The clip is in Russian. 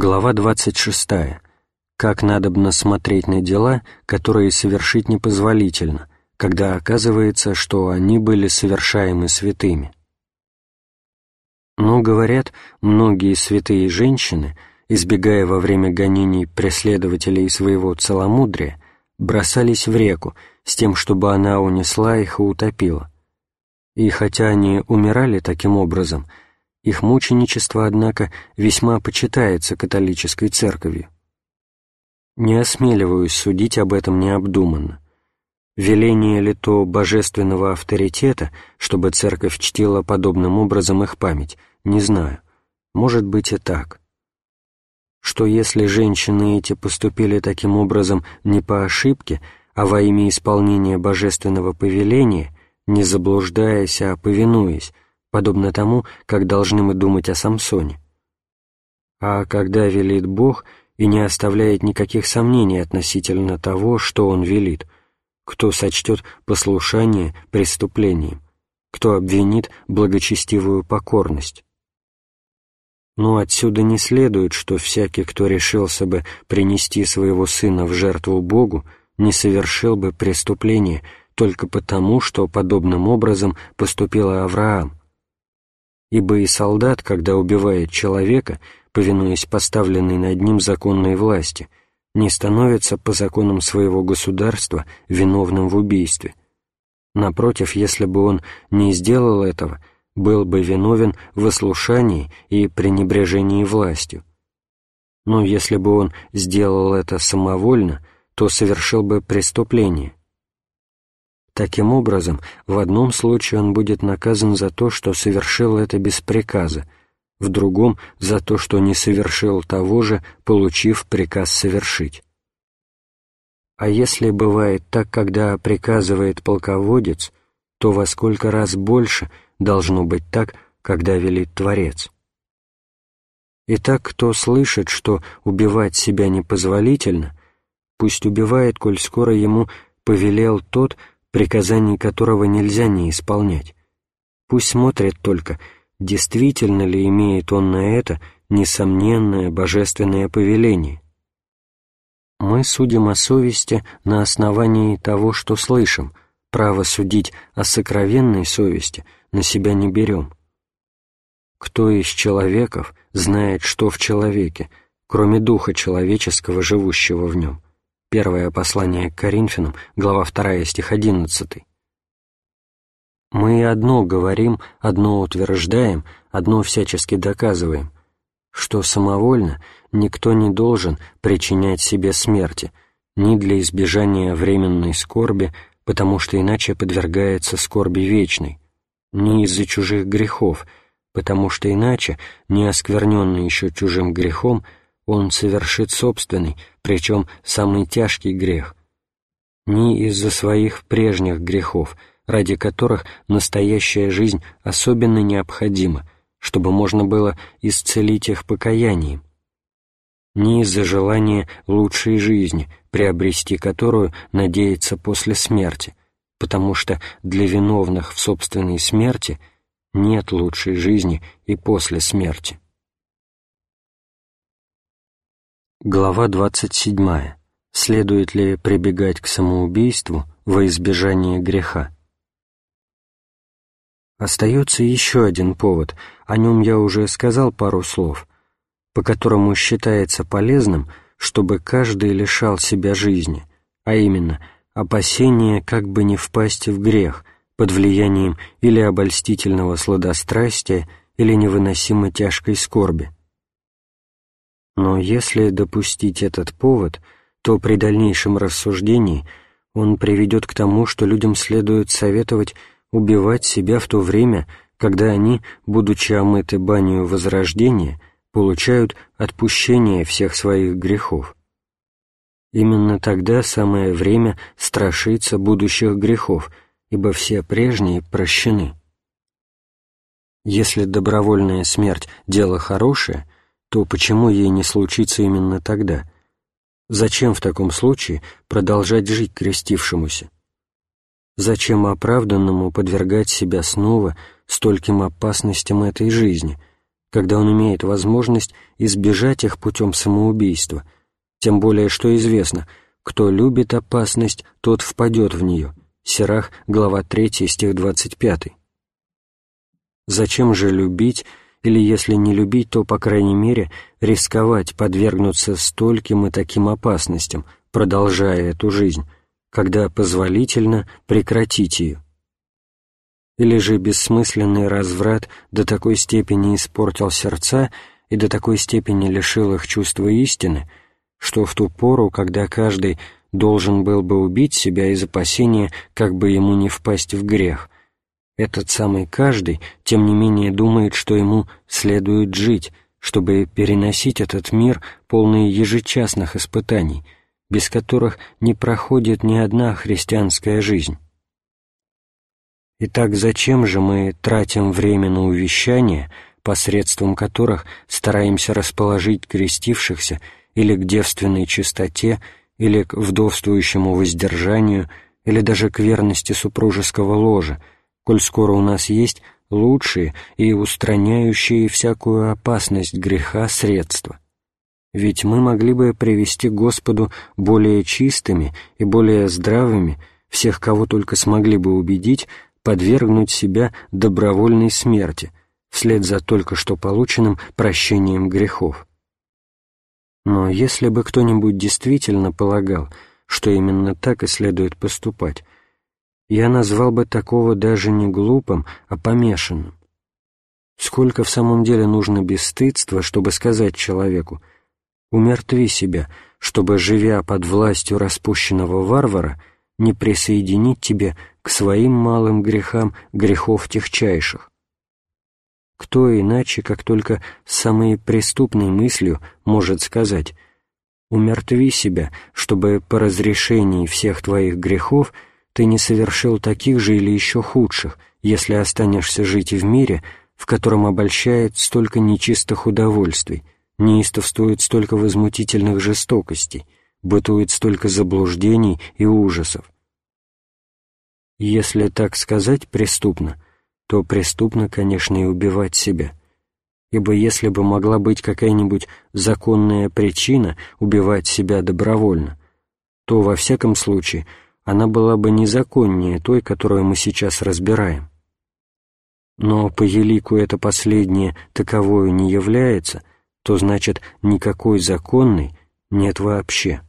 Глава 26. Как надобно смотреть на дела, которые совершить непозволительно, когда оказывается, что они были совершаемы святыми. Но, говорят, многие святые женщины, избегая во время гонений преследователей своего целомудрия, бросались в реку с тем, чтобы она унесла их и утопила. И хотя они умирали таким образом, их мученичество, однако, весьма почитается католической церковью. Не осмеливаюсь судить об этом необдуманно. Веление ли то божественного авторитета, чтобы церковь чтила подобным образом их память, не знаю. Может быть и так. Что если женщины эти поступили таким образом не по ошибке, а во имя исполнения божественного повеления, не заблуждаясь, а повинуясь, подобно тому, как должны мы думать о Самсоне. А когда велит Бог и не оставляет никаких сомнений относительно того, что Он велит, кто сочтет послушание преступлением, кто обвинит благочестивую покорность. Но отсюда не следует, что всякий, кто решился бы принести своего сына в жертву Богу, не совершил бы преступление только потому, что подобным образом поступил Авраам, ибо и солдат, когда убивает человека, повинуясь поставленной над ним законной власти, не становится по законам своего государства виновным в убийстве. Напротив, если бы он не сделал этого, был бы виновен в ослушании и пренебрежении властью. Но если бы он сделал это самовольно, то совершил бы преступление, Таким образом, в одном случае он будет наказан за то, что совершил это без приказа, в другом — за то, что не совершил того же, получив приказ совершить. А если бывает так, когда приказывает полководец, то во сколько раз больше должно быть так, когда велит Творец. Итак, кто слышит, что убивать себя непозволительно, пусть убивает, коль скоро ему повелел тот, приказаний которого нельзя не исполнять. Пусть смотрит только, действительно ли имеет он на это несомненное божественное повеление. Мы судим о совести на основании того, что слышим, право судить о сокровенной совести на себя не берем. Кто из человеков знает, что в человеке, кроме духа человеческого, живущего в нем? Первое послание к Коринфянам, глава 2, стих 11. Мы одно говорим, одно утверждаем, одно всячески доказываем, что самовольно никто не должен причинять себе смерти, ни для избежания временной скорби, потому что иначе подвергается скорби вечной, ни из-за чужих грехов, потому что иначе, не оскверненный еще чужим грехом, он совершит собственный, причем самый тяжкий грех, ни из-за своих прежних грехов, ради которых настоящая жизнь особенно необходима, чтобы можно было исцелить их покаянием, ни из-за желания лучшей жизни, приобрести которую надеется после смерти, потому что для виновных в собственной смерти нет лучшей жизни и после смерти. Глава 27. Следует ли прибегать к самоубийству во избежание греха? Остается еще один повод, о нем я уже сказал пару слов, по которому считается полезным, чтобы каждый лишал себя жизни, а именно опасение как бы не впасть в грех под влиянием или обольстительного сладострастия, или невыносимо тяжкой скорби. Но если допустить этот повод, то при дальнейшем рассуждении он приведет к тому, что людям следует советовать убивать себя в то время, когда они, будучи омыты банью возрождения, получают отпущение всех своих грехов. Именно тогда самое время страшиться будущих грехов, ибо все прежние прощены. Если добровольная смерть – дело хорошее – то почему ей не случится именно тогда? Зачем в таком случае продолжать жить крестившемуся? Зачем оправданному подвергать себя снова стольким опасностям этой жизни, когда он имеет возможность избежать их путем самоубийства, тем более что известно, кто любит опасность, тот впадет в нее. Сирах, глава 3, стих 25. Зачем же любить, или если не любить, то, по крайней мере, рисковать подвергнуться стольким и таким опасностям, продолжая эту жизнь, когда позволительно прекратить ее? Или же бессмысленный разврат до такой степени испортил сердца и до такой степени лишил их чувства истины, что в ту пору, когда каждый должен был бы убить себя из опасения, как бы ему не впасть в грех, этот самый каждый, тем не менее, думает, что ему следует жить, чтобы переносить этот мир, полный ежечасных испытаний, без которых не проходит ни одна христианская жизнь. Итак, зачем же мы тратим время на увещания, посредством которых стараемся расположить крестившихся или к девственной чистоте, или к вдовствующему воздержанию, или даже к верности супружеского ложа, коль скоро у нас есть лучшие и устраняющие всякую опасность греха средства? Ведь мы могли бы привести Господу более чистыми и более здравыми всех, кого только смогли бы убедить, подвергнуть себя добровольной смерти вслед за только что полученным прощением грехов. Но если бы кто-нибудь действительно полагал, что именно так и следует поступать, я назвал бы такого даже не глупым, а помешанным. Сколько в самом деле нужно бесстыдства, чтобы сказать человеку «умертви себя», чтобы, живя под властью распущенного варвара, не присоединить тебе к своим малым грехам грехов техчайших. Кто иначе, как только самой преступной мыслью может сказать «Умертви себя, чтобы по разрешении всех твоих грехов ты не совершил таких же или еще худших, если останешься жить в мире, в котором обольщает столько нечистых удовольствий, неистовствует столько возмутительных жестокостей, бытует столько заблуждений и ужасов. Если так сказать преступно, то преступно, конечно, и убивать себя. Ибо если бы могла быть какая-нибудь законная причина убивать себя добровольно, то, во всяком случае, она была бы незаконнее той, которую мы сейчас разбираем. Но по елику это последнее таковою не является, то значит никакой законной нет вообще.